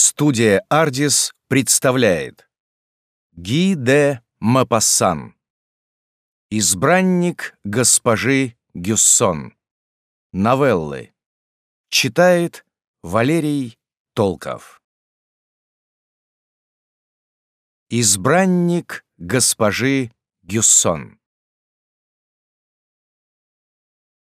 Студия «Ардис» представляет. Ги де Мапассан. Избранник госпожи Гюссон Новеллы. Читает Валерий Толков. Избранник госпожи Гюссон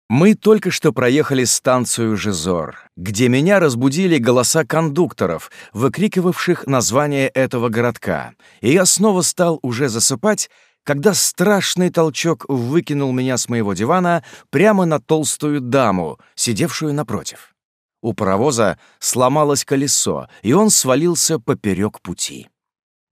Мы только что проехали станцию Жизор, где меня разбудили голоса кондукторов, выкрикивавших название этого городка, и я снова стал уже засыпать, когда страшный толчок выкинул меня с моего дивана прямо на толстую даму, сидевшую напротив. У паровоза сломалось колесо, и он свалился поперек пути.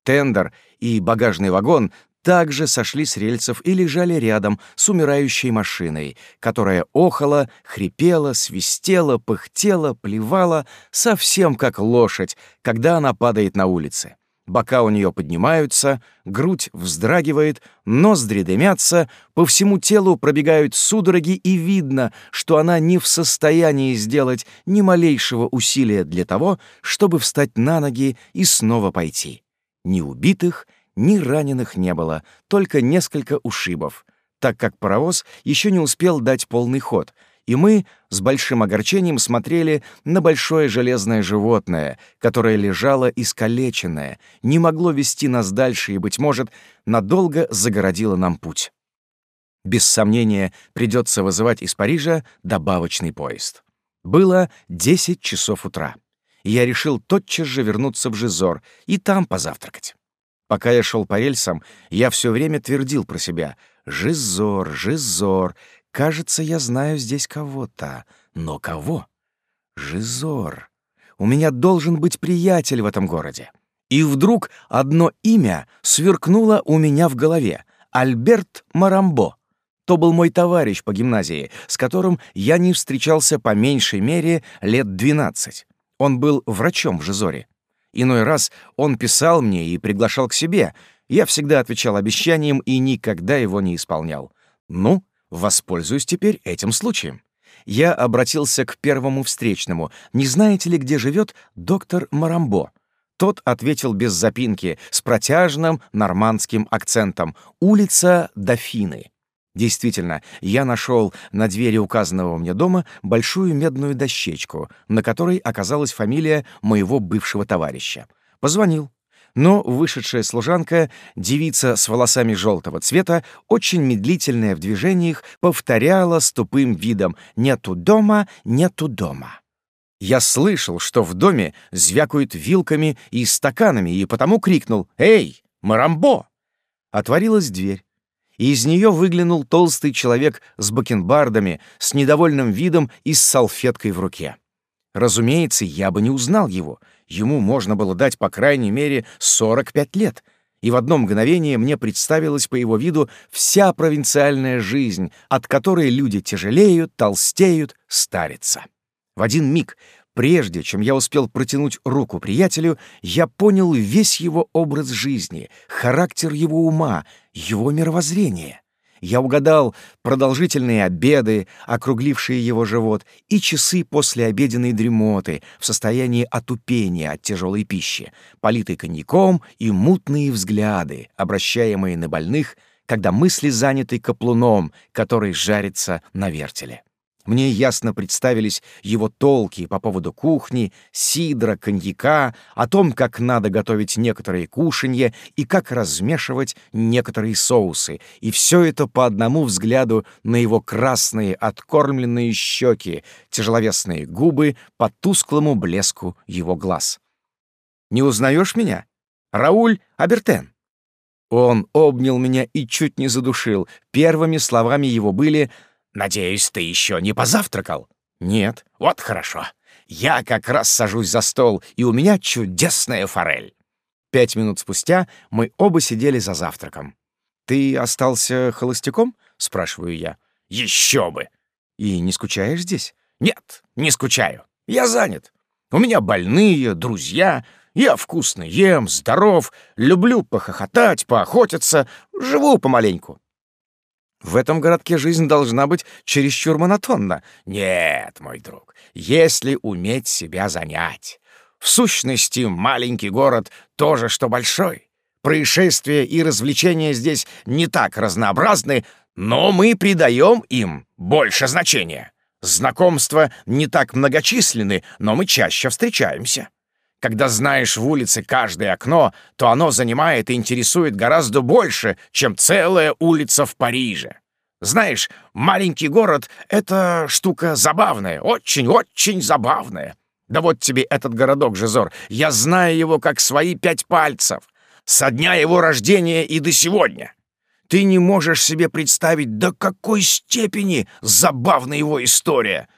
Тендер и багажный вагон также сошли с рельсов и лежали рядом с умирающей машиной, которая охала, хрипела, свистела, пыхтела, плевала, совсем как лошадь, когда она падает на улице. Бока у нее поднимаются, грудь вздрагивает, ноздри дымятся, по всему телу пробегают судороги, и видно, что она не в состоянии сделать ни малейшего усилия для того, чтобы встать на ноги и снова пойти. Ни убитых, ни раненых не было, только несколько ушибов, так как паровоз еще не успел дать полный ход, и мы с большим огорчением смотрели на большое железное животное, которое лежало искалеченное, не могло вести нас дальше и, быть может, надолго загородило нам путь. Без сомнения, придется вызывать из Парижа добавочный поезд. Было 10 часов утра. Я решил тотчас же вернуться в Жизор и там позавтракать. Пока я шел по рельсам, я все время твердил про себя «Жизор, Жизор, кажется, я знаю здесь кого-то. Но кого? Жизор. У меня должен быть приятель в этом городе». И вдруг одно имя сверкнуло у меня в голове — Альберт Марамбо. То был мой товарищ по гимназии, с которым я не встречался по меньшей мере лет двенадцать. Он был врачом в Жизоре. Иной раз он писал мне и приглашал к себе. Я всегда отвечал обещанием и никогда его не исполнял. Ну, воспользуюсь теперь этим случаем. Я обратился к первому встречному. «Не знаете ли, где живет доктор Марамбо?» Тот ответил без запинки, с протяжным нормандским акцентом. «Улица Дофины». Действительно, я нашел на двери указанного мне дома большую медную дощечку, на которой оказалась фамилия моего бывшего товарища. Позвонил. Но вышедшая служанка, девица с волосами желтого цвета, очень медлительная в движениях, повторяла с тупым видом «нету дома, нету дома». Я слышал, что в доме звякают вилками и стаканами, и потому крикнул «Эй, Марамбо!» Отворилась дверь из нее выглянул толстый человек с бакенбардами, с недовольным видом и с салфеткой в руке. Разумеется, я бы не узнал его. Ему можно было дать, по крайней мере, 45 лет. И в одно мгновение мне представилась по его виду вся провинциальная жизнь, от которой люди тяжелеют, толстеют, старятся. В один миг Прежде чем я успел протянуть руку приятелю, я понял весь его образ жизни, характер его ума, его мировоззрение. Я угадал продолжительные обеды, округлившие его живот, и часы после обеденной дремоты в состоянии отупения от тяжелой пищи, политой коньяком и мутные взгляды, обращаемые на больных, когда мысли заняты каплуном, который жарится на вертеле. Мне ясно представились его толки по поводу кухни, сидра, коньяка, о том, как надо готовить некоторые кушанья и как размешивать некоторые соусы, и все это по одному взгляду на его красные откормленные щеки, тяжеловесные губы по тусклому блеску его глаз. «Не узнаешь меня? Рауль Абертен?» Он обнял меня и чуть не задушил. Первыми словами его были — «Надеюсь, ты еще не позавтракал?» «Нет». «Вот хорошо. Я как раз сажусь за стол, и у меня чудесная форель». Пять минут спустя мы оба сидели за завтраком. «Ты остался холостяком?» — спрашиваю я. «Еще бы!» «И не скучаешь здесь?» «Нет, не скучаю. Я занят. У меня больные, друзья. Я вкусно ем, здоров, люблю похохотать, поохотиться, живу помаленьку. В этом городке жизнь должна быть чересчур монотонна. Нет, мой друг, если уметь себя занять. В сущности, маленький город тоже, что большой. Происшествия и развлечения здесь не так разнообразны, но мы придаем им больше значения. Знакомства не так многочисленны, но мы чаще встречаемся. Когда знаешь в улице каждое окно, то оно занимает и интересует гораздо больше, чем целая улица в Париже. Знаешь, маленький город — это штука забавная, очень-очень забавная. Да вот тебе этот городок, Жизор, я знаю его как свои пять пальцев. Со дня его рождения и до сегодня. Ты не можешь себе представить, до какой степени забавна его история.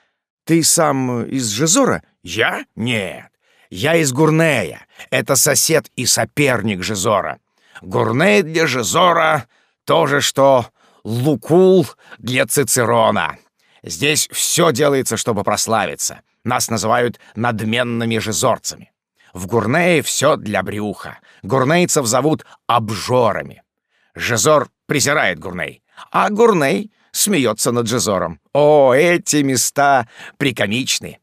Ты сам из Жизора? Я? Нет. Я из Гурнея. Это сосед и соперник Жизора. Гурней для Жизора — то же, что Лукул для Цицерона. Здесь все делается, чтобы прославиться. Нас называют надменными жизорцами. В Гурнее все для брюха. Гурнейцев зовут обжорами. Жизор презирает Гурней, а Гурней смеется над Жизором. О, эти места прикомичны.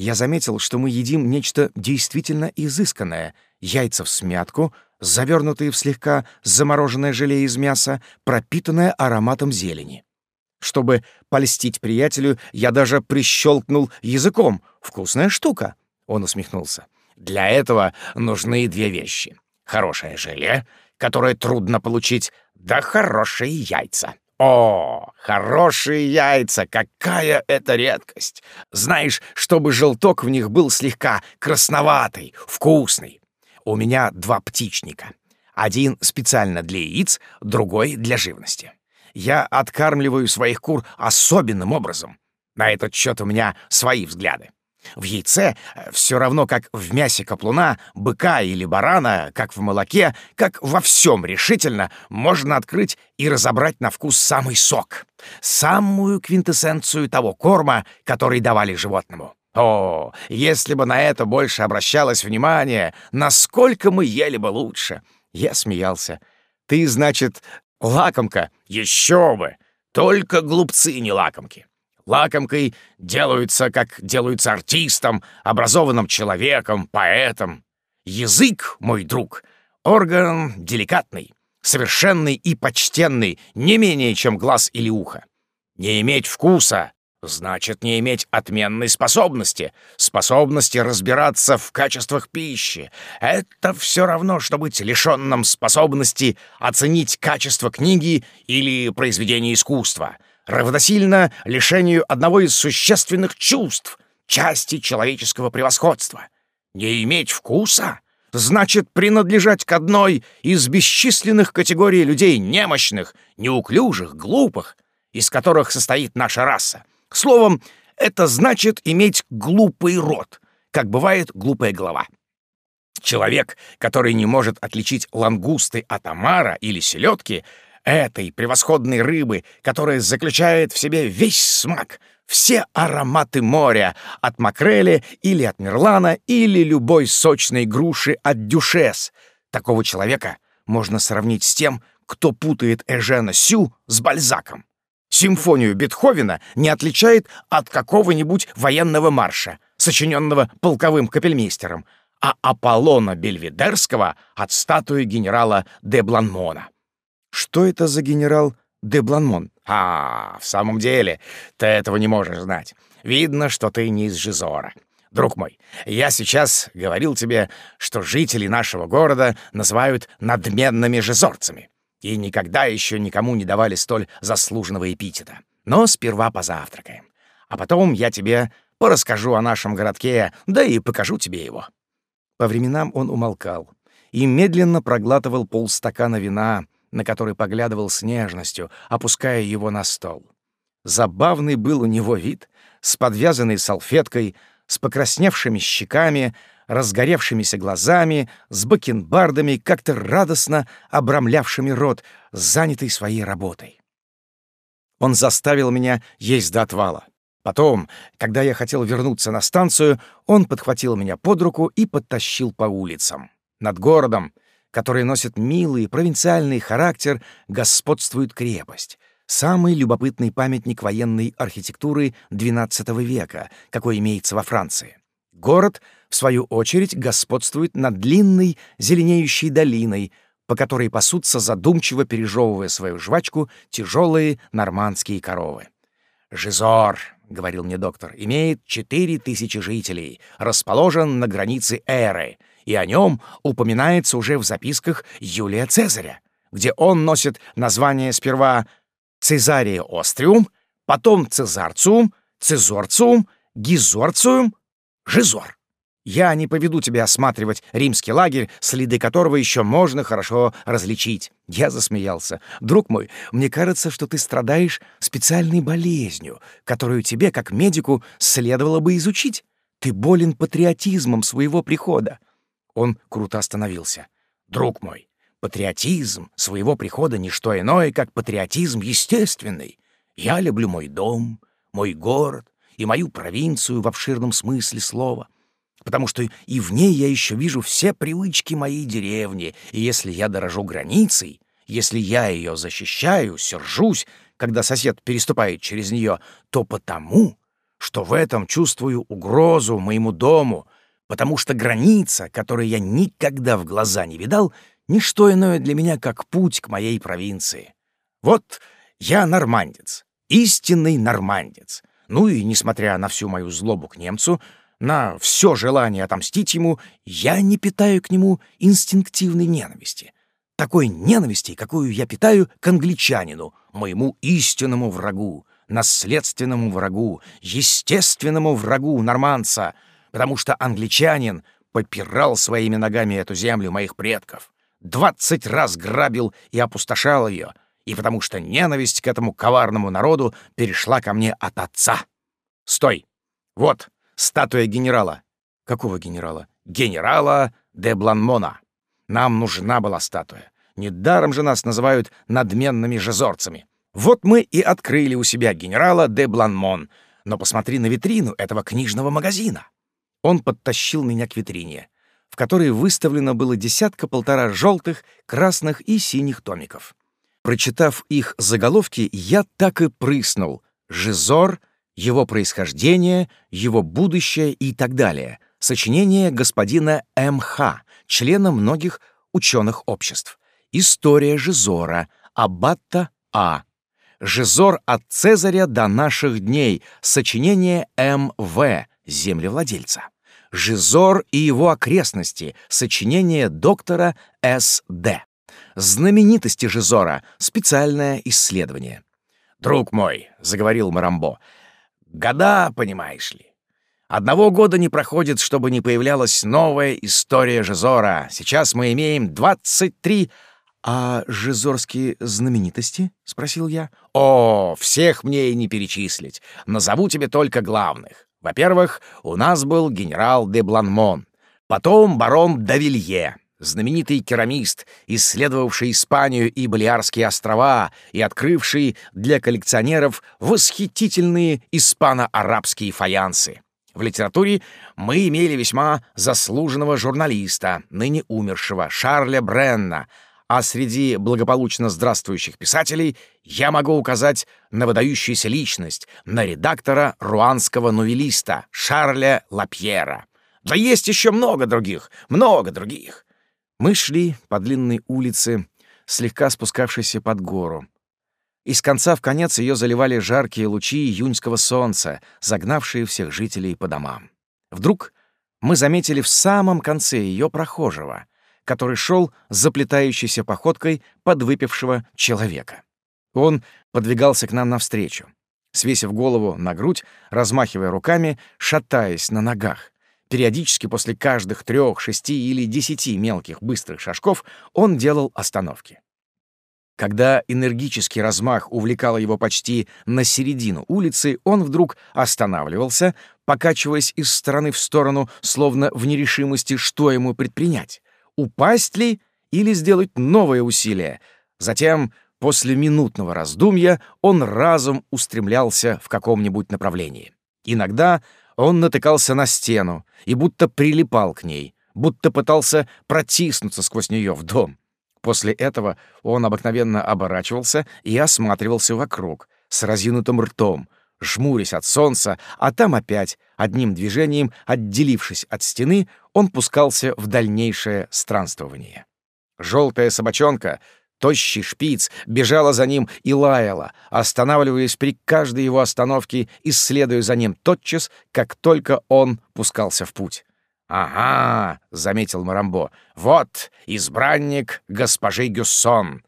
Я заметил, что мы едим нечто действительно изысканное. Яйца в смятку — завернутые в слегка замороженное желе из мяса, пропитанное ароматом зелени. Чтобы польстить приятелю, я даже прищелкнул языком. «Вкусная штука!» — он усмехнулся. «Для этого нужны две вещи. Хорошее желе, которое трудно получить, да хорошие яйца. О, хорошие яйца! Какая это редкость! Знаешь, чтобы желток в них был слегка красноватый, вкусный. У меня два птичника. Один специально для яиц, другой для живности. Я откармливаю своих кур особенным образом. На этот счет у меня свои взгляды. В яйце все равно, как в мясе каплуна, быка или барана, как в молоке, как во всем решительно, можно открыть и разобрать на вкус самый сок, самую квинтэссенцию того корма, который давали животному. О, если бы на это больше обращалось внимание, насколько мы ели бы лучше. Я смеялся. Ты, значит, лакомка? Еще бы! Только глупцы не лакомки. Лакомкой делаются, как делаются артистом, образованным человеком, поэтом. Язык, мой друг, орган деликатный, совершенный и почтенный, не менее, чем глаз или ухо. Не иметь вкуса Значит, не иметь отменной способности, способности разбираться в качествах пищи. Это все равно, что быть лишенным способности оценить качество книги или произведения искусства, равносильно лишению одного из существенных чувств, части человеческого превосходства. Не иметь вкуса — значит принадлежать к одной из бесчисленных категорий людей немощных, неуклюжих, глупых, из которых состоит наша раса. Словом, это значит иметь глупый рот, как бывает глупая голова. Человек, который не может отличить лангусты от омара или селедки, этой превосходной рыбы, которая заключает в себе весь смак, все ароматы моря, от макрели или от мерлана, или любой сочной груши от дюшес. Такого человека можно сравнить с тем, кто путает Эжена Сю с Бальзаком. Симфонию Бетховена не отличает от какого-нибудь военного марша, сочиненного полковым капельмейстером, а Аполлона Бельведерского от статуи генерала де Бланмона. Что это за генерал де Бланмон? А, в самом деле, ты этого не можешь знать. Видно, что ты не из Жизора. Друг мой, я сейчас говорил тебе, что жители нашего города называют надменными жизорцами и никогда еще никому не давали столь заслуженного эпитета. Но сперва позавтракаем. А потом я тебе порасскажу о нашем городке, да и покажу тебе его». По временам он умолкал и медленно проглатывал полстакана вина, на который поглядывал с нежностью, опуская его на стол. Забавный был у него вид, с подвязанной салфеткой, с покрасневшими щеками, разгоревшимися глазами, с бакенбардами, как-то радостно обрамлявшими рот, занятый своей работой. Он заставил меня есть до отвала. Потом, когда я хотел вернуться на станцию, он подхватил меня под руку и подтащил по улицам. Над городом, который носит милый провинциальный характер, господствует крепость. Самый любопытный памятник военной архитектуры XII века, какой имеется во Франции. Город, в свою очередь, господствует над длинной зеленеющей долиной, по которой пасутся задумчиво пережевывая свою жвачку тяжелые нормандские коровы. «Жизор», — говорил мне доктор, — «имеет четыре тысячи жителей, расположен на границе Эры, и о нем упоминается уже в записках Юлия Цезаря, где он носит название сперва Цезария Остриум, потом Цезарциум, Цезорциум, Гизорциум, Жизор. Я не поведу тебя осматривать римский лагерь, следы которого еще можно хорошо различить. Я засмеялся. Друг мой, мне кажется, что ты страдаешь специальной болезнью, которую тебе, как медику, следовало бы изучить. Ты болен патриотизмом своего прихода. Он круто остановился. Друг мой, патриотизм своего прихода — не что иное, как патриотизм естественный. Я люблю мой дом, мой город и мою провинцию в обширном смысле слова — потому что и в ней я еще вижу все привычки моей деревни, и если я дорожу границей, если я ее защищаю, сержусь, когда сосед переступает через нее, то потому, что в этом чувствую угрозу моему дому, потому что граница, которую я никогда в глаза не видал, не что иное для меня, как путь к моей провинции. Вот я нормандец, истинный нормандец. Ну и, несмотря на всю мою злобу к немцу, на все желание отомстить ему, я не питаю к нему инстинктивной ненависти. Такой ненависти, какую я питаю к англичанину, моему истинному врагу, наследственному врагу, естественному врагу норманца, потому что англичанин попирал своими ногами эту землю моих предков, двадцать раз грабил и опустошал ее, и потому что ненависть к этому коварному народу перешла ко мне от отца. Стой! Вот, Статуя генерала. Какого генерала? Генерала де Бланмона. Нам нужна была статуя. Недаром же нас называют надменными жезорцами. Вот мы и открыли у себя генерала де Бланмон. Но посмотри на витрину этого книжного магазина. Он подтащил меня к витрине, в которой выставлено было десятка-полтора желтых, красных и синих томиков. Прочитав их заголовки, я так и прыснул. «Жизор его происхождение, его будущее и так далее. Сочинение господина М.Х., члена многих ученых обществ. История Жизора, Аббата А. Жизор от Цезаря до наших дней. Сочинение М.В., землевладельца. Жизор и его окрестности. Сочинение доктора С.Д. Знаменитости Жизора. Специальное исследование. «Друг мой», — заговорил Марамбо, — Года, понимаешь ли. Одного года не проходит, чтобы не появлялась новая история Жизора. Сейчас мы имеем 23... «А жизорские знаменитости?» — спросил я. «О, всех мне и не перечислить. Назову тебе только главных. Во-первых, у нас был генерал де Бланмон, потом барон Давилье, знаменитый керамист, исследовавший Испанию и Балиарские острова и открывший для коллекционеров восхитительные испано-арабские фаянсы. В литературе мы имели весьма заслуженного журналиста, ныне умершего, Шарля Бренна, а среди благополучно здравствующих писателей я могу указать на выдающуюся личность, на редактора руанского новелиста Шарля Лапьера. Да есть еще много других, много других. Мы шли по длинной улице, слегка спускавшейся под гору. Из конца в конец ее заливали жаркие лучи июньского солнца, загнавшие всех жителей по домам. Вдруг мы заметили в самом конце ее прохожего, который шел заплетающейся походкой подвыпившего человека. Он подвигался к нам навстречу, свесив голову на грудь, размахивая руками, шатаясь на ногах. Периодически после каждых трех, шести или десяти мелких быстрых шажков он делал остановки. Когда энергический размах увлекал его почти на середину улицы, он вдруг останавливался, покачиваясь из стороны в сторону, словно в нерешимости, что ему предпринять — упасть ли или сделать новое усилие. Затем, после минутного раздумья, он разом устремлялся в каком-нибудь направлении. Иногда он натыкался на стену и будто прилипал к ней, будто пытался протиснуться сквозь нее в дом. После этого он обыкновенно оборачивался и осматривался вокруг с разинутым ртом, жмурясь от солнца, а там опять, одним движением, отделившись от стены, он пускался в дальнейшее странствование. Желтая собачонка, тощий шпиц, бежала за ним и лаяла, останавливаясь при каждой его остановке и следуя за ним тотчас, как только он пускался в путь. «Ага», — заметил Марамбо, — «вот избранник госпожи Гюссон».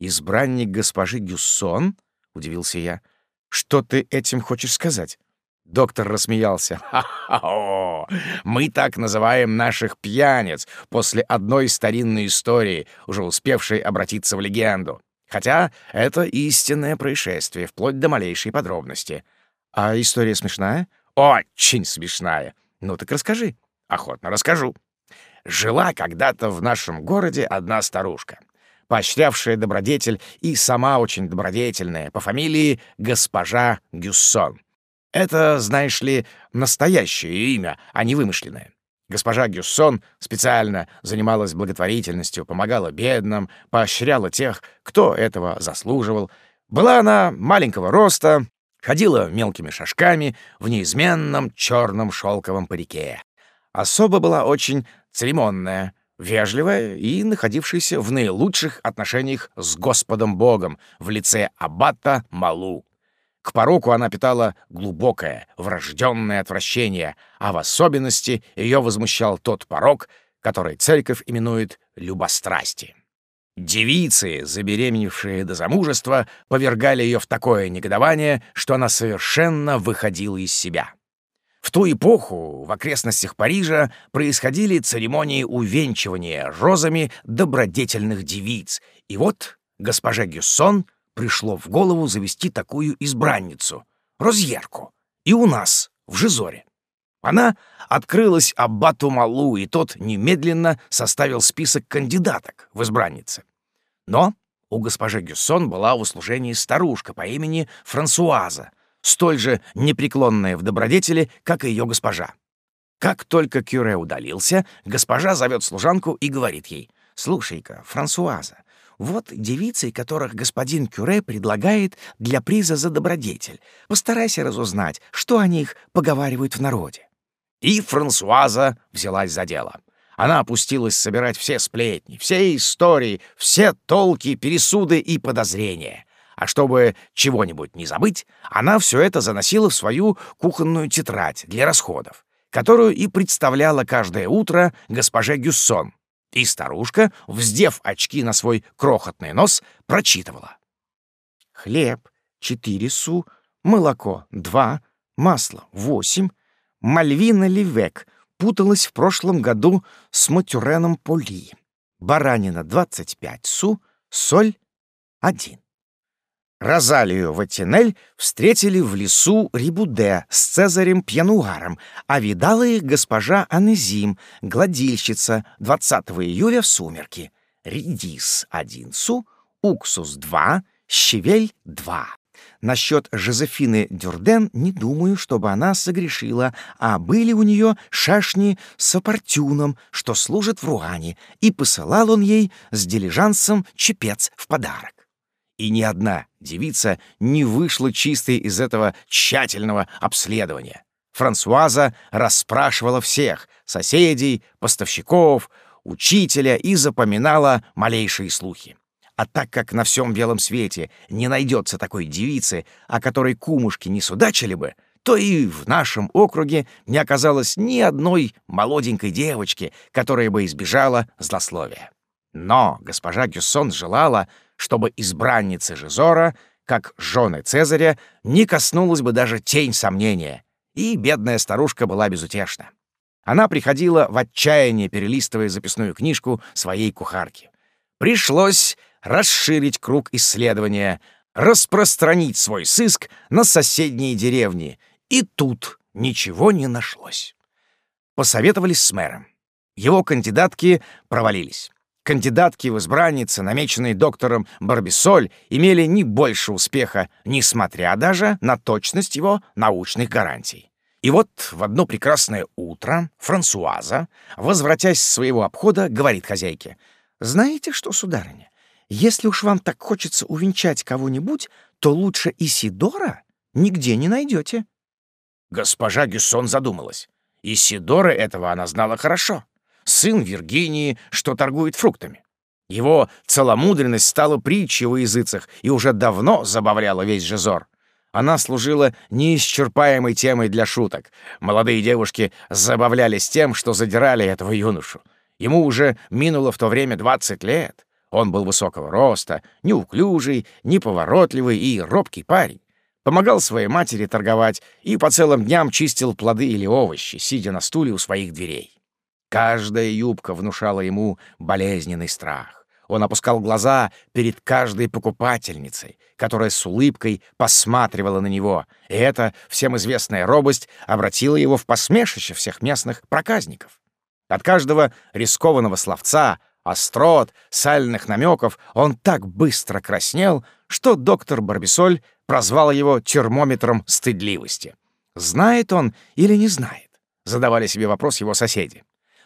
«Избранник госпожи Гюссон?» — удивился я. «Что ты этим хочешь сказать?» Доктор рассмеялся. «Ха-ха-ха! Мы так называем наших пьяниц после одной старинной истории, уже успевшей обратиться в легенду. Хотя это истинное происшествие, вплоть до малейшей подробности. А история смешная? Очень смешная. Ну так расскажи. Охотно расскажу. Жила когда-то в нашем городе одна старушка, поощрявшая добродетель и сама очень добродетельная, по фамилии госпожа Гюссон. Это, знаешь ли, настоящее имя, а не вымышленное. Госпожа Гюссон специально занималась благотворительностью, помогала бедным, поощряла тех, кто этого заслуживал. Была она маленького роста, ходила мелкими шажками в неизменном черном шелковом парике. Особо была очень церемонная, вежливая и находившаяся в наилучших отношениях с Господом Богом в лице аббата Малу. К пороку она питала глубокое, врожденное отвращение, а в особенности ее возмущал тот порок, который церковь именует любострастием. Девицы, забеременевшие до замужества, повергали ее в такое негодование, что она совершенно выходила из себя. В ту эпоху в окрестностях Парижа происходили церемонии увенчивания розами добродетельных девиц, и вот госпожа Гюссон — пришло в голову завести такую избранницу, Розьерку, и у нас, в Жизоре. Она открылась Аббату Малу, и тот немедленно составил список кандидаток в избраннице. Но у госпожи Гюссон была в услужении старушка по имени Франсуаза, столь же непреклонная в добродетели, как и ее госпожа. Как только Кюре удалился, госпожа зовет служанку и говорит ей, «Слушай-ка, Франсуаза, вот девицы, которых господин Кюре предлагает для приза за добродетель. Постарайся разузнать, что о них поговаривают в народе». И Франсуаза взялась за дело. Она опустилась собирать все сплетни, все истории, все толки, пересуды и подозрения. А чтобы чего-нибудь не забыть, она все это заносила в свою кухонную тетрадь для расходов, которую и представляла каждое утро госпоже Гюссон, и старушка, вздев очки на свой крохотный нос, прочитывала. «Хлеб — четыре су, молоко — два, масло — восемь, Мальвина Ливек путалась в прошлом году с Матюреном Поли, баранина — двадцать пять су, соль — один. Розалию Ватинель встретили в лесу Рибуде с Цезарем Пьянуаром, а видала их госпожа Анезим, гладильщица, 20 июля в сумерки. Редис — один су, уксус — два, щавель — два. Насчет Жозефины Дюрден не думаю, чтобы она согрешила, а были у нее шашни с апартюном, что служит в Руане, и посылал он ей с дилижансом чепец в подарок и ни одна девица не вышла чистой из этого тщательного обследования. Франсуаза расспрашивала всех — соседей, поставщиков, учителя и запоминала малейшие слухи. А так как на всем белом свете не найдется такой девицы, о которой кумушки не судачили бы, то и в нашем округе не оказалось ни одной молоденькой девочки, которая бы избежала злословия. Но госпожа Гюссон желала, чтобы избранницы Жизора, как жены Цезаря, не коснулась бы даже тень сомнения, и бедная старушка была безутешна. Она приходила в отчаяние, перелистывая записную книжку своей кухарки. Пришлось расширить круг исследования, распространить свой сыск на соседние деревни, и тут ничего не нашлось. Посоветовались с мэром. Его кандидатки провалились. Кандидатки в избранницы, намеченные доктором Барбисоль, имели не больше успеха, несмотря даже на точность его научных гарантий. И вот в одно прекрасное утро Франсуаза, возвратясь с своего обхода, говорит хозяйке, «Знаете что, сударыня, если уж вам так хочется увенчать кого-нибудь, то лучше Исидора, нигде не найдете. Госпожа Гюссон задумалась. Исидора этого она знала хорошо. Сын Виргинии, что торгует фруктами. Его целомудренность стала притчей в языцах и уже давно забавляла весь Жизор. Она служила неисчерпаемой темой для шуток. Молодые девушки забавлялись тем, что задирали этого юношу. Ему уже минуло в то время 20 лет. Он был высокого роста, неуклюжий, неповоротливый и робкий парень. Помогал своей матери торговать и по целым дням чистил плоды или овощи, сидя на стуле у своих дверей. Каждая юбка внушала ему болезненный страх. Он опускал глаза перед каждой покупательницей, которая с улыбкой посматривала на него, и эта всем известная робость обратила его в посмешище всех местных проказников. От каждого рискованного словца, острот, сальных намеков он так быстро краснел, что доктор Барбисоль прозвал его термометром стыдливости. Знает он или не знает? Задавали себе вопрос его соседи.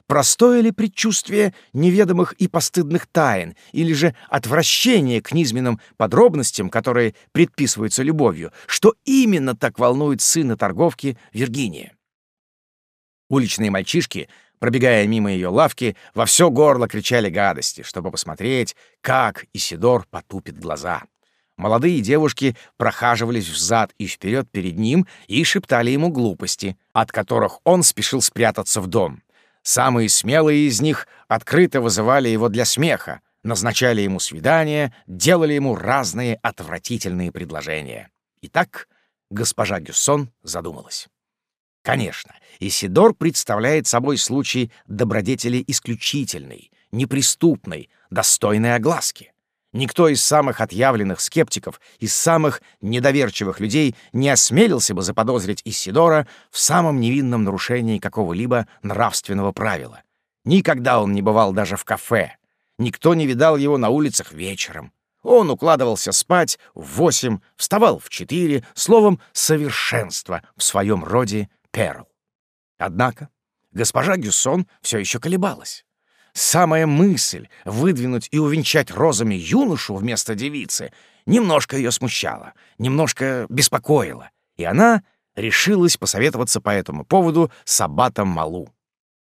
Простое ли предчувствие неведомых и постыдных тайн, или же отвращение к низменным подробностям, которые предписываются любовью, что именно так волнует сына торговки Виргиния? Уличные мальчишки, пробегая мимо ее лавки, во все горло кричали гадости, чтобы посмотреть, как Исидор потупит глаза. Молодые девушки прохаживались взад и вперед перед ним и шептали ему глупости, от которых он спешил спрятаться в дом. Самые смелые из них открыто вызывали его для смеха, назначали ему свидания, делали ему разные отвратительные предложения. Итак, госпожа Гюссон задумалась. Конечно, Исидор представляет собой случай добродетели исключительной, неприступной, достойной огласки. Никто из самых отъявленных скептиков, из самых недоверчивых людей не осмелился бы заподозрить Исидора в самом невинном нарушении какого-либо нравственного правила. Никогда он не бывал даже в кафе. Никто не видал его на улицах вечером. Он укладывался спать в восемь, вставал в четыре, словом, совершенство в своем роде перл. Однако госпожа Гюссон все еще колебалась. Самая мысль выдвинуть и увенчать розами юношу вместо девицы немножко ее смущала, немножко беспокоила, и она решилась посоветоваться по этому поводу с аббатом Малу.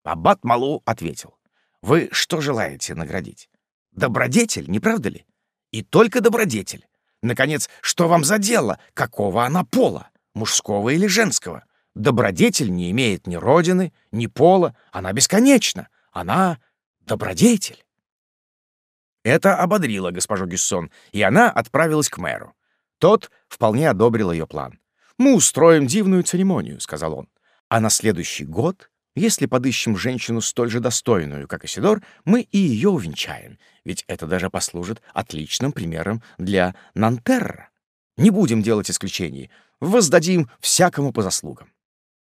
Аббат Малу ответил, «Вы что желаете наградить? Добродетель, не правда ли? И только добродетель. Наконец, что вам за дело? Какого она пола? Мужского или женского? Добродетель не имеет ни родины, ни пола, она бесконечна. Она добродетель. Это ободрило госпожу Гюссон, и она отправилась к мэру. Тот вполне одобрил ее план. «Мы устроим дивную церемонию», — сказал он. «А на следующий год, если подыщем женщину столь же достойную, как Исидор, мы и ее увенчаем, ведь это даже послужит отличным примером для Нантерра. Не будем делать исключений, воздадим всякому по заслугам».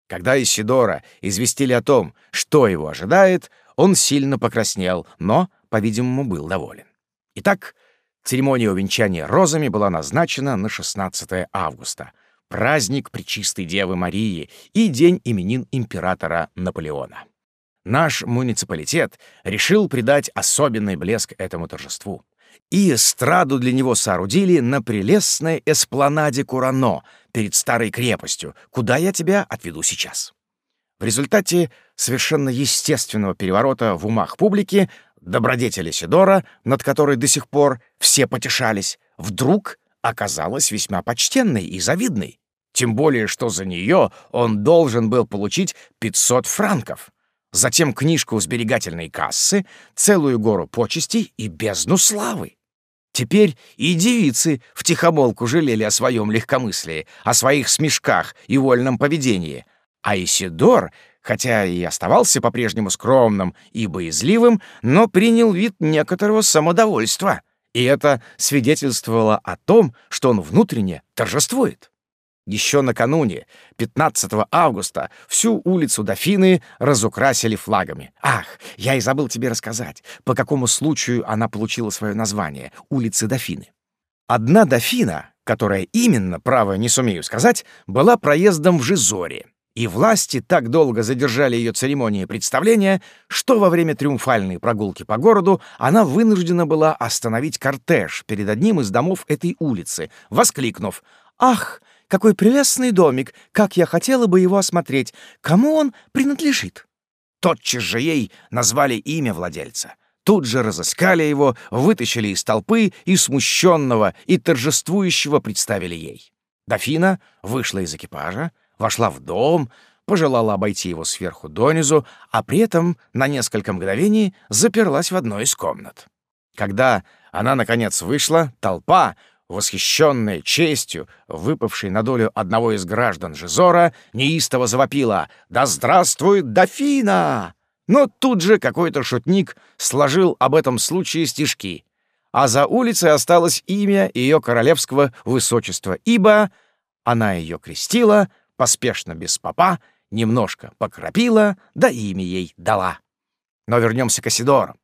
Когда Исидора известили о том, что его ожидает, он сильно покраснел, но, по-видимому, был доволен. Итак, церемония увенчания розами была назначена на 16 августа, праздник Пречистой Девы Марии и день именин императора Наполеона. Наш муниципалитет решил придать особенный блеск этому торжеству. И эстраду для него соорудили на прелестной эспланаде Курано перед старой крепостью, куда я тебя отведу сейчас. В результате совершенно естественного переворота в умах публики добродетель Сидора, над которой до сих пор все потешались, вдруг оказалась весьма почтенной и завидной. Тем более, что за нее он должен был получить 500 франков. Затем книжку сберегательной кассы, целую гору почестей и бездну славы. Теперь и девицы втихомолку жалели о своем легкомыслии, о своих смешках и вольном поведении — а Исидор, хотя и оставался по-прежнему скромным и боязливым, но принял вид некоторого самодовольства, и это свидетельствовало о том, что он внутренне торжествует. Еще накануне, 15 августа, всю улицу Дофины разукрасили флагами. Ах, я и забыл тебе рассказать, по какому случаю она получила свое название — улицы Дофины. Одна Дофина, которая именно, право не сумею сказать, была проездом в Жизоре, и власти так долго задержали ее церемонии представления, что во время триумфальной прогулки по городу она вынуждена была остановить кортеж перед одним из домов этой улицы, воскликнув «Ах, какой прелестный домик! Как я хотела бы его осмотреть! Кому он принадлежит?» Тотчас же ей назвали имя владельца. Тут же разыскали его, вытащили из толпы и смущенного, и торжествующего представили ей. Дофина вышла из экипажа, вошла в дом, пожелала обойти его сверху донизу, а при этом на несколько мгновений заперлась в одной из комнат. Когда она, наконец, вышла, толпа, восхищенная честью, выпавшей на долю одного из граждан Жизора, неистово завопила «Да здравствует дофина!» Но тут же какой-то шутник сложил об этом случае стишки, а за улицей осталось имя ее королевского высочества, ибо она ее крестила, поспешно без попа, немножко покропила, да имя ей дала. Но вернемся к Асидору.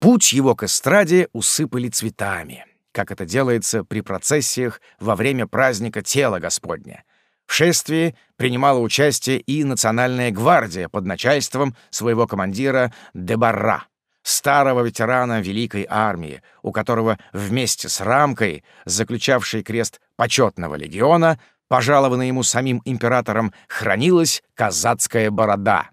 Путь его к эстраде усыпали цветами, как это делается при процессиях во время праздника тела Господня. В шествии принимала участие и Национальная гвардия под начальством своего командира Дебарра, старого ветерана Великой армии, у которого вместе с рамкой, заключавшей крест почетного легиона, пожалованной ему самим императором, хранилась казацкая борода.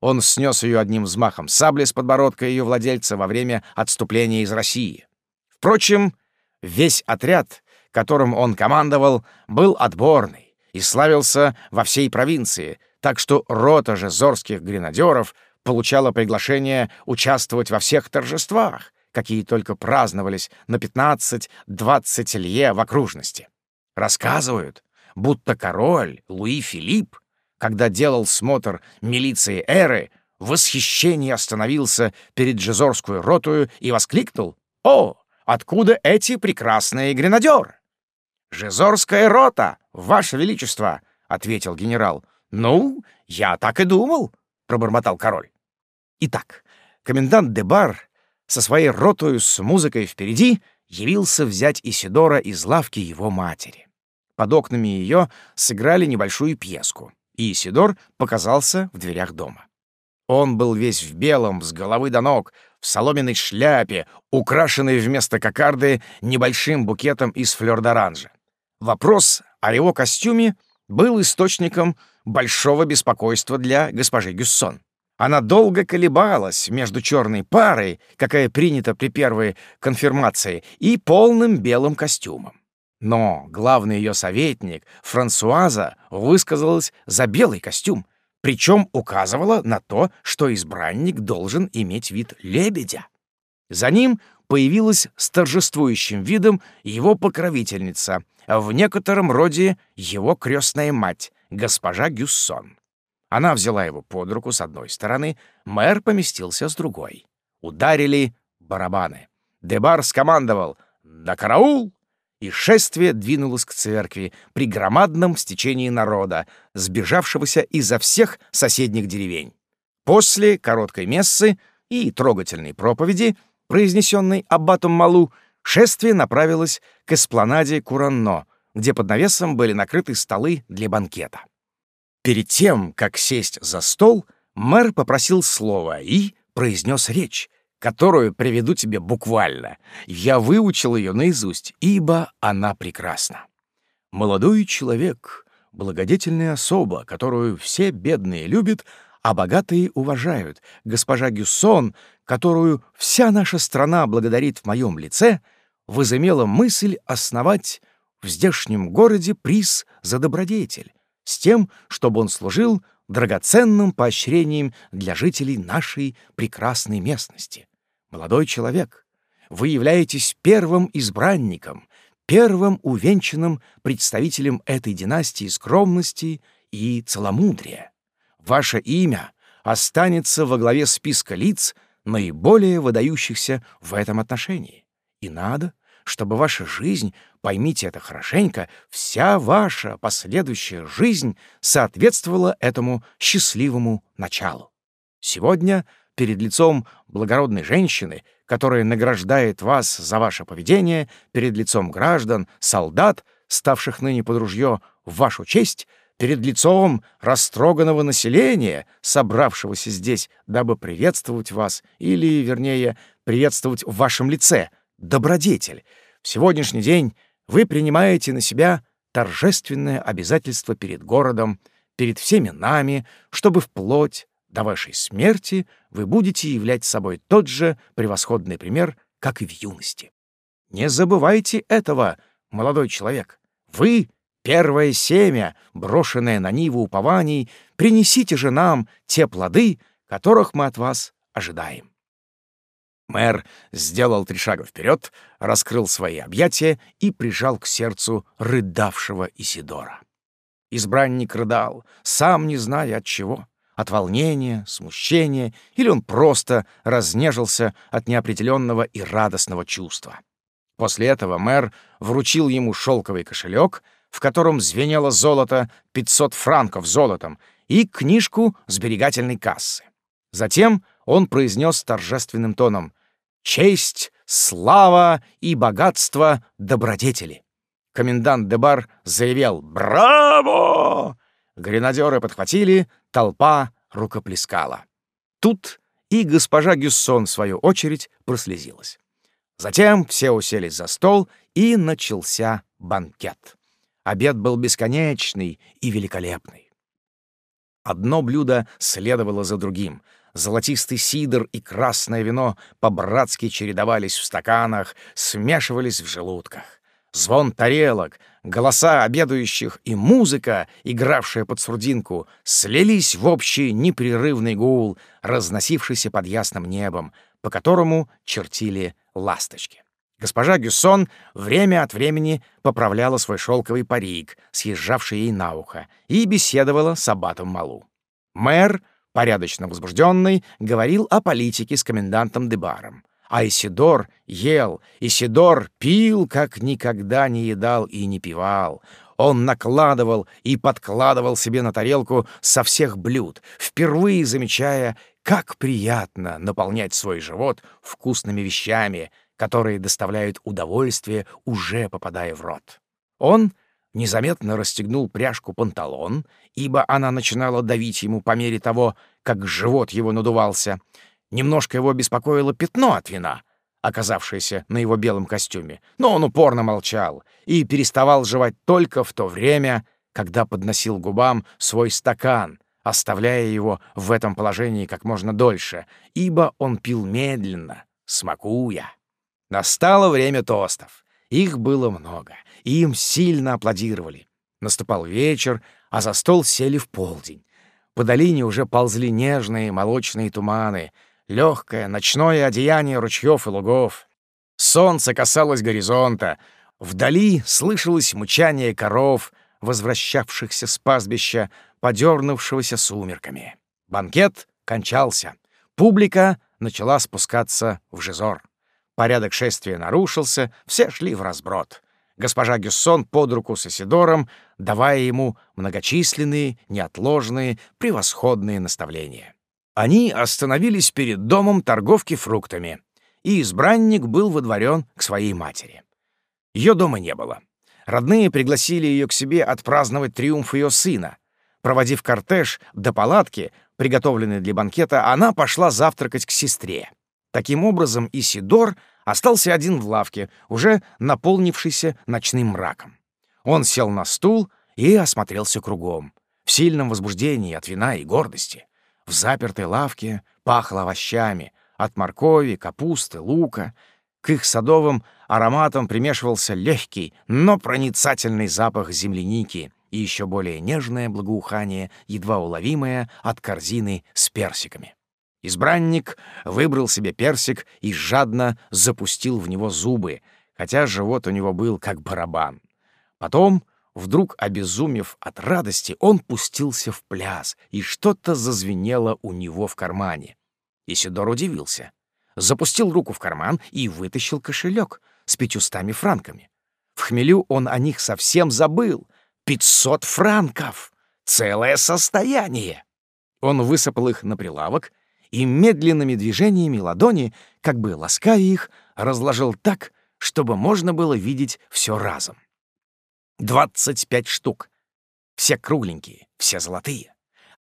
Он снес ее одним взмахом сабли с подбородка ее владельца во время отступления из России. Впрочем, весь отряд, которым он командовал, был отборный и славился во всей провинции, так что рота же зорских гренадеров получала приглашение участвовать во всех торжествах, какие только праздновались на 15-20 лье в окружности. Рассказывают, будто король Луи Филипп когда делал смотр милиции Эры, в восхищении остановился перед Жизорскую ротую и воскликнул «О, откуда эти прекрасные гренадеры?» «Жизорская рота, Ваше Величество!» — ответил генерал. «Ну, я так и думал», — пробормотал король. Итак, комендант Дебар со своей ротою с музыкой впереди явился взять Исидора из лавки его матери. Под окнами ее сыграли небольшую пьеску и Исидор показался в дверях дома. Он был весь в белом, с головы до ног, в соломенной шляпе, украшенной вместо кокарды небольшим букетом из флёр-д'оранжа. Вопрос о его костюме был источником большого беспокойства для госпожи Гюссон. Она долго колебалась между черной парой, какая принята при первой конфирмации, и полным белым костюмом. Но главный ее советник, Франсуаза, высказалась за белый костюм, причем указывала на то, что избранник должен иметь вид лебедя. За ним появилась с торжествующим видом его покровительница, в некотором роде его крестная мать, госпожа Гюссон. Она взяла его под руку с одной стороны, мэр поместился с другой. Ударили барабаны. Дебар скомандовал «На караул!» И шествие двинулось к церкви при громадном стечении народа, сбежавшегося изо всех соседних деревень. После короткой мессы и трогательной проповеди, произнесенной аббатом Малу, шествие направилось к эспланаде Куранно, где под навесом были накрыты столы для банкета. Перед тем, как сесть за стол, мэр попросил слова и произнес речь, которую приведу тебе буквально. Я выучил ее наизусть, ибо она прекрасна. Молодой человек — благодетельная особа, которую все бедные любят, а богатые уважают. Госпожа Гюссон, которую вся наша страна благодарит в моем лице, возымела мысль основать в здешнем городе приз за добродетель, с тем, чтобы он служил драгоценным поощрением для жителей нашей прекрасной местности. Молодой человек, вы являетесь первым избранником, первым увенчанным представителем этой династии скромности и целомудрия. Ваше имя останется во главе списка лиц, наиболее выдающихся в этом отношении. И надо, чтобы ваша жизнь, поймите это хорошенько, вся ваша последующая жизнь соответствовала этому счастливому началу. Сегодня — перед лицом благородной женщины, которая награждает вас за ваше поведение, перед лицом граждан, солдат, ставших ныне под ружье в вашу честь, перед лицом растроганного населения, собравшегося здесь, дабы приветствовать вас, или, вернее, приветствовать в вашем лице, добродетель. В сегодняшний день вы принимаете на себя торжественное обязательство перед городом, перед всеми нами, чтобы вплоть до вашей смерти вы будете являть собой тот же превосходный пример, как и в юности. Не забывайте этого, молодой человек. Вы — первое семя, брошенное на ниву упований, принесите же нам те плоды, которых мы от вас ожидаем. Мэр сделал три шага вперед, раскрыл свои объятия и прижал к сердцу рыдавшего Исидора. Избранник рыдал, сам не зная от чего — от волнения, смущения, или он просто разнежился от неопределенного и радостного чувства. После этого мэр вручил ему шелковый кошелек, в котором звенело золото, 500 франков золотом, и книжку сберегательной кассы. Затем он произнес торжественным тоном «Честь, слава и богатство добродетели». Комендант Дебар заявил «Браво!». Гренадеры подхватили, толпа рукоплескала. Тут и госпожа Гюссон, в свою очередь, прослезилась. Затем все уселись за стол, и начался банкет. Обед был бесконечный и великолепный. Одно блюдо следовало за другим. Золотистый сидр и красное вино по-братски чередовались в стаканах, смешивались в желудках. Звон тарелок, голоса обедающих и музыка, игравшая под сурдинку, слились в общий непрерывный гул, разносившийся под ясным небом, по которому чертили ласточки. Госпожа Гюссон время от времени поправляла свой шелковый парик, съезжавший ей на ухо, и беседовала с аббатом Малу. Мэр, порядочно возбужденный, говорил о политике с комендантом Дебаром. А Исидор ел, Исидор пил, как никогда не едал и не пивал. Он накладывал и подкладывал себе на тарелку со всех блюд, впервые замечая, как приятно наполнять свой живот вкусными вещами, которые доставляют удовольствие, уже попадая в рот. Он незаметно расстегнул пряжку панталон, ибо она начинала давить ему по мере того, как живот его надувался. Немножко его беспокоило пятно от вина, оказавшееся на его белом костюме, но он упорно молчал и переставал жевать только в то время, когда подносил губам свой стакан, оставляя его в этом положении как можно дольше, ибо он пил медленно, смакуя. Настало время тостов. Их было много, и им сильно аплодировали. Наступал вечер, а за стол сели в полдень. По долине уже ползли нежные молочные туманы, легкое ночное одеяние ручьев и лугов. Солнце касалось горизонта. Вдали слышалось мучание коров, возвращавшихся с пастбища подернувшегося сумерками. Банкет кончался. Публика начала спускаться в Жизор. Порядок шествия нарушился, все шли в разброд. Госпожа Гюссон под руку с Исидором, давая ему многочисленные, неотложные, превосходные наставления. Они остановились перед домом торговки фруктами, и избранник был водворен к своей матери. Ее дома не было. Родные пригласили ее к себе отпраздновать триумф ее сына, Проводив кортеж до палатки, приготовленной для банкета, она пошла завтракать к сестре. Таким образом, Исидор остался один в лавке, уже наполнившийся ночным мраком. Он сел на стул и осмотрелся кругом, в сильном возбуждении от вина и гордости. В запертой лавке пахло овощами, от моркови, капусты, лука. К их садовым ароматам примешивался легкий, но проницательный запах земляники и еще более нежное благоухание, едва уловимое от корзины с персиками. Избранник выбрал себе персик и жадно запустил в него зубы, хотя живот у него был как барабан. Потом, вдруг обезумев от радости, он пустился в пляс, и что-то зазвенело у него в кармане. Исидор удивился. Запустил руку в карман и вытащил кошелек с пятьюстами франками. В хмелю он о них совсем забыл, Пятьсот франков! Целое состояние! Он высыпал их на прилавок и медленными движениями ладони, как бы лаская их, разложил так, чтобы можно было видеть все разом. Двадцать пять штук. Все кругленькие, все золотые.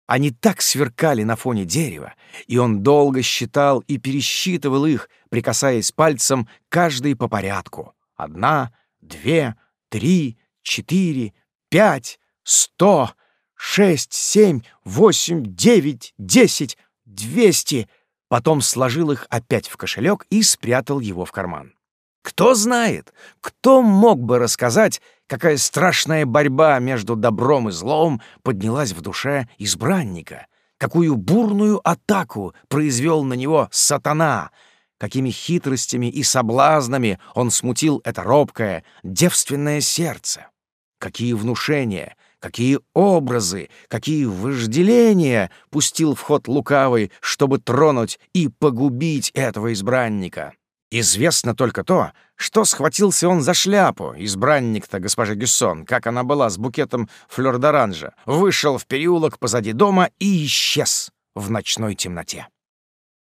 Они так сверкали на фоне дерева, и он долго считал и пересчитывал их, прикасаясь пальцем каждый по порядку. Одна, две, три, четыре, пять, сто, шесть, семь, восемь, девять, десять, двести. Потом сложил их опять в кошелек и спрятал его в карман. Кто знает, кто мог бы рассказать, какая страшная борьба между добром и злом поднялась в душе избранника, какую бурную атаку произвел на него сатана, какими хитростями и соблазнами он смутил это робкое, девственное сердце, какие внушения, какие образы, какие вожделения пустил в ход лукавый, чтобы тронуть и погубить этого избранника. Известно только то, что схватился он за шляпу, избранник-то госпожи Гюссон, как она была с букетом флёр-д'оранжа, вышел в переулок позади дома и исчез в ночной темноте.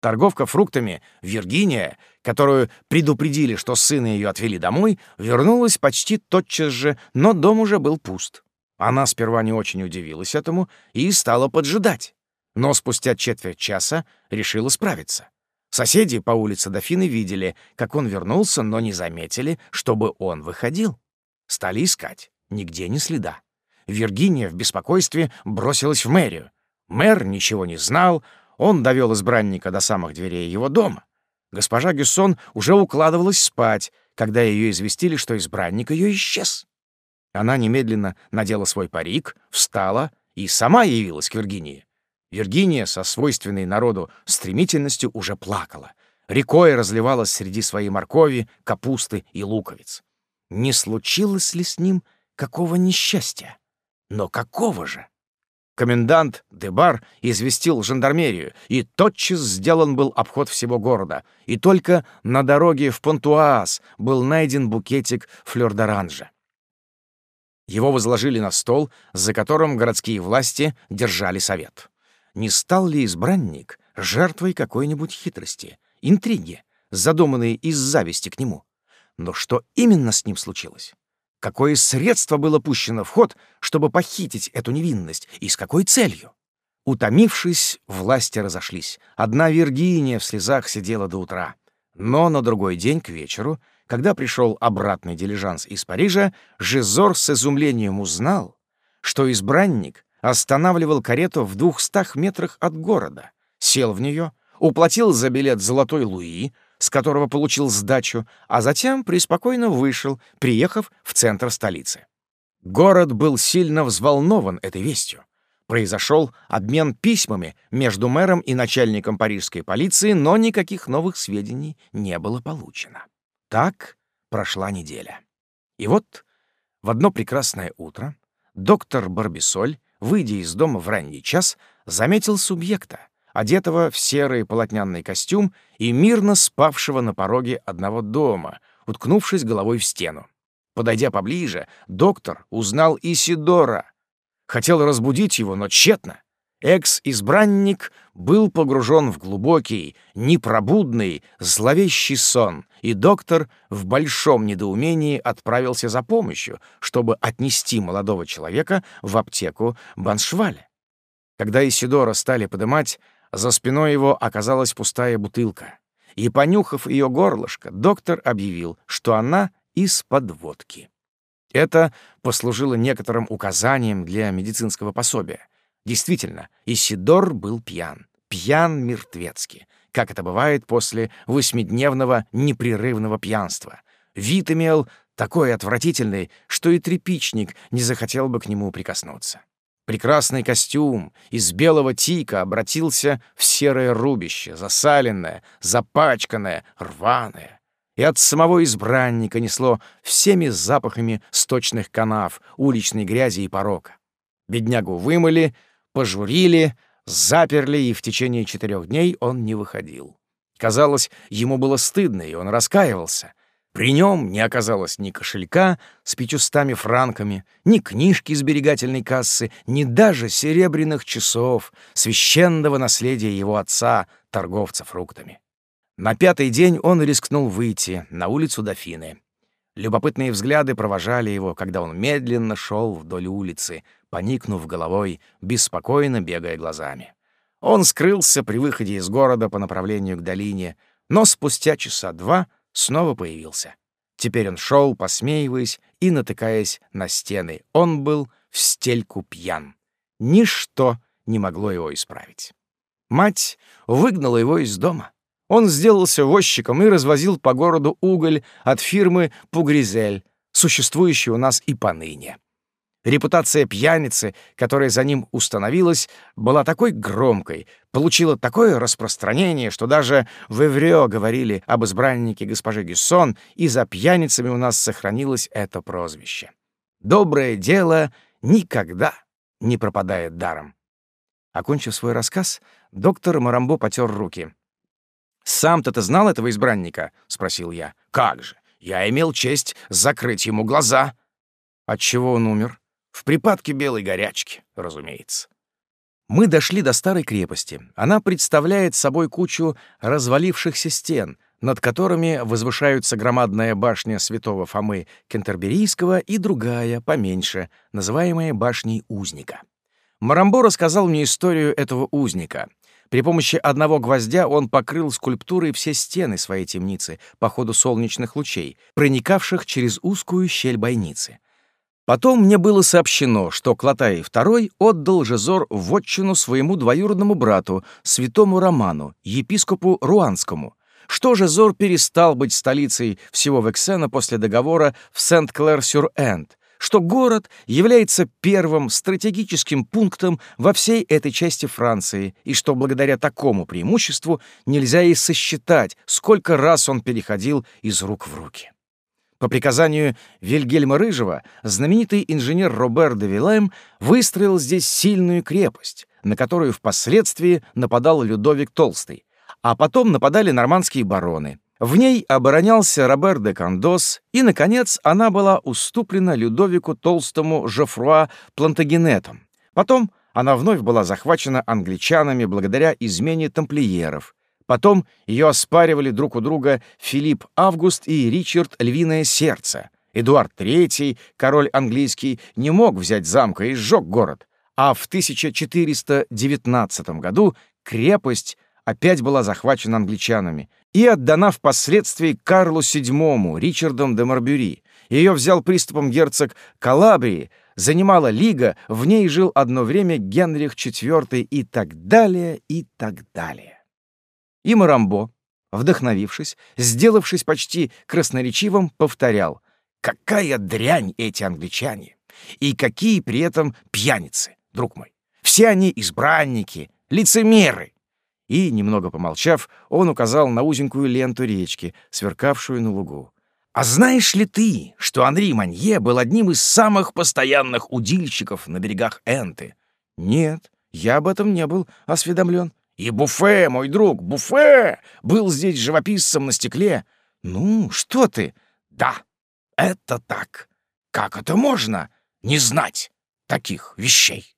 Торговка фруктами Виргиния, которую предупредили, что сына ее отвели домой, вернулась почти тотчас же, но дом уже был пуст. Она сперва не очень удивилась этому и стала поджидать, но спустя четверть часа решила справиться. Соседи по улице Дофины видели, как он вернулся, но не заметили, чтобы он выходил. Стали искать. Нигде ни следа. Виргиния в беспокойстве бросилась в мэрию. Мэр ничего не знал, он довел избранника до самых дверей его дома. Госпожа Гюссон уже укладывалась спать, когда ее известили, что избранник ее исчез. Она немедленно надела свой парик, встала и сама явилась к Виргинии. Виргиния со свойственной народу стремительностью уже плакала. Рекой разливалась среди своей моркови, капусты и луковиц. Не случилось ли с ним какого несчастья? Но какого же? Комендант Дебар известил жандармерию, и тотчас сделан был обход всего города, и только на дороге в Понтуаз был найден букетик флёр-д'оранжа. Его возложили на стол, за которым городские власти держали совет не стал ли избранник жертвой какой-нибудь хитрости, интриги, задуманной из зависти к нему. Но что именно с ним случилось? Какое средство было пущено в ход, чтобы похитить эту невинность, и с какой целью? Утомившись, власти разошлись. Одна Виргиния в слезах сидела до утра. Но на другой день, к вечеру, когда пришел обратный дилижанс из Парижа, Жизор с изумлением узнал, что избранник останавливал карету в двухстах метрах от города, сел в нее, уплатил за билет золотой луи, с которого получил сдачу, а затем преспокойно вышел, приехав в центр столицы. Город был сильно взволнован этой вестью. Произошел обмен письмами между мэром и начальником парижской полиции, но никаких новых сведений не было получено. Так прошла неделя. И вот в одно прекрасное утро доктор Барбисоль выйдя из дома в ранний час, заметил субъекта, одетого в серый полотняный костюм и мирно спавшего на пороге одного дома, уткнувшись головой в стену. Подойдя поближе, доктор узнал Исидора. Хотел разбудить его, но тщетно. Экс-избранник был погружен в глубокий, непробудный, зловещий сон, и доктор в большом недоумении отправился за помощью, чтобы отнести молодого человека в аптеку Баншваля. Когда Исидора стали подымать, за спиной его оказалась пустая бутылка. И, понюхав ее горлышко, доктор объявил, что она из подводки. Это послужило некоторым указанием для медицинского пособия — Действительно, Исидор был пьян. Пьян мертвецки, как это бывает после восьмидневного непрерывного пьянства. Вид имел такой отвратительный, что и тряпичник не захотел бы к нему прикоснуться. Прекрасный костюм из белого тика обратился в серое рубище, засаленное, запачканное, рваное. И от самого избранника несло всеми запахами сточных канав, уличной грязи и порока. Беднягу вымыли, пожурили, заперли, и в течение четырех дней он не выходил. Казалось, ему было стыдно, и он раскаивался. При нем не оказалось ни кошелька с пятьюстами франками, ни книжки сберегательной кассы, ни даже серебряных часов, священного наследия его отца, торговца фруктами. На пятый день он рискнул выйти на улицу Дофины. Любопытные взгляды провожали его, когда он медленно шел вдоль улицы, поникнув головой, беспокойно бегая глазами. Он скрылся при выходе из города по направлению к долине, но спустя часа два снова появился. Теперь он шел, посмеиваясь и натыкаясь на стены. Он был в стельку пьян. Ничто не могло его исправить. Мать выгнала его из дома. Он сделался возчиком и развозил по городу уголь от фирмы «Пугризель», существующей у нас и поныне. Репутация пьяницы, которая за ним установилась, была такой громкой, получила такое распространение, что даже в Эврё говорили об избраннике госпожи Гюссон, и за пьяницами у нас сохранилось это прозвище. Доброе дело никогда не пропадает даром. Окончив свой рассказ, доктор Марамбо потер руки. «Сам-то ты знал этого избранника?» — спросил я. «Как же! Я имел честь закрыть ему глаза». «Отчего он умер?» В припадке белой горячки, разумеется. Мы дошли до старой крепости. Она представляет собой кучу развалившихся стен, над которыми возвышаются громадная башня святого Фомы Кентерберийского и другая, поменьше, называемая башней Узника. Марамбо рассказал мне историю этого узника. При помощи одного гвоздя он покрыл скульптурой все стены своей темницы по ходу солнечных лучей, проникавших через узкую щель бойницы. Потом мне было сообщено, что Клотай II отдал Жезор в отчину своему двоюродному брату, святому Роману, епископу Руанскому, что Жезор перестал быть столицей всего Вексена после договора в Сент-Клэр-сюр-Энд, что город является первым стратегическим пунктом во всей этой части Франции, и что благодаря такому преимуществу нельзя и сосчитать, сколько раз он переходил из рук в руки. По приказанию Вильгельма Рыжего знаменитый инженер Робер де Вилем выстроил здесь сильную крепость, на которую впоследствии нападал Людовик Толстый, а потом нападали нормандские бароны. В ней оборонялся Робер де Кандос, и, наконец, она была уступлена Людовику Толстому Жофруа Плантагенетом. Потом она вновь была захвачена англичанами благодаря измене тамплиеров, Потом ее оспаривали друг у друга Филипп Август и Ричард Львиное Сердце. Эдуард III, король английский, не мог взять замка и сжег город. А в 1419 году крепость опять была захвачена англичанами и отдана впоследствии Карлу VII, Ричардом де Марбюри. Ее взял приступом герцог Калабрии, занимала Лига, в ней жил одно время Генрих IV и так далее, и так далее. И Марамбо, вдохновившись, сделавшись почти красноречивым, повторял «Какая дрянь эти англичане! И какие при этом пьяницы, друг мой! Все они избранники, лицемеры!» И, немного помолчав, он указал на узенькую ленту речки, сверкавшую на лугу. «А знаешь ли ты, что Анри Манье был одним из самых постоянных удильщиков на берегах Энты?» «Нет, я об этом не был осведомлен. И Буфе, мой друг, Буфе, был здесь живописцем на стекле. Ну, что ты? Да, это так. Как это можно не знать таких вещей?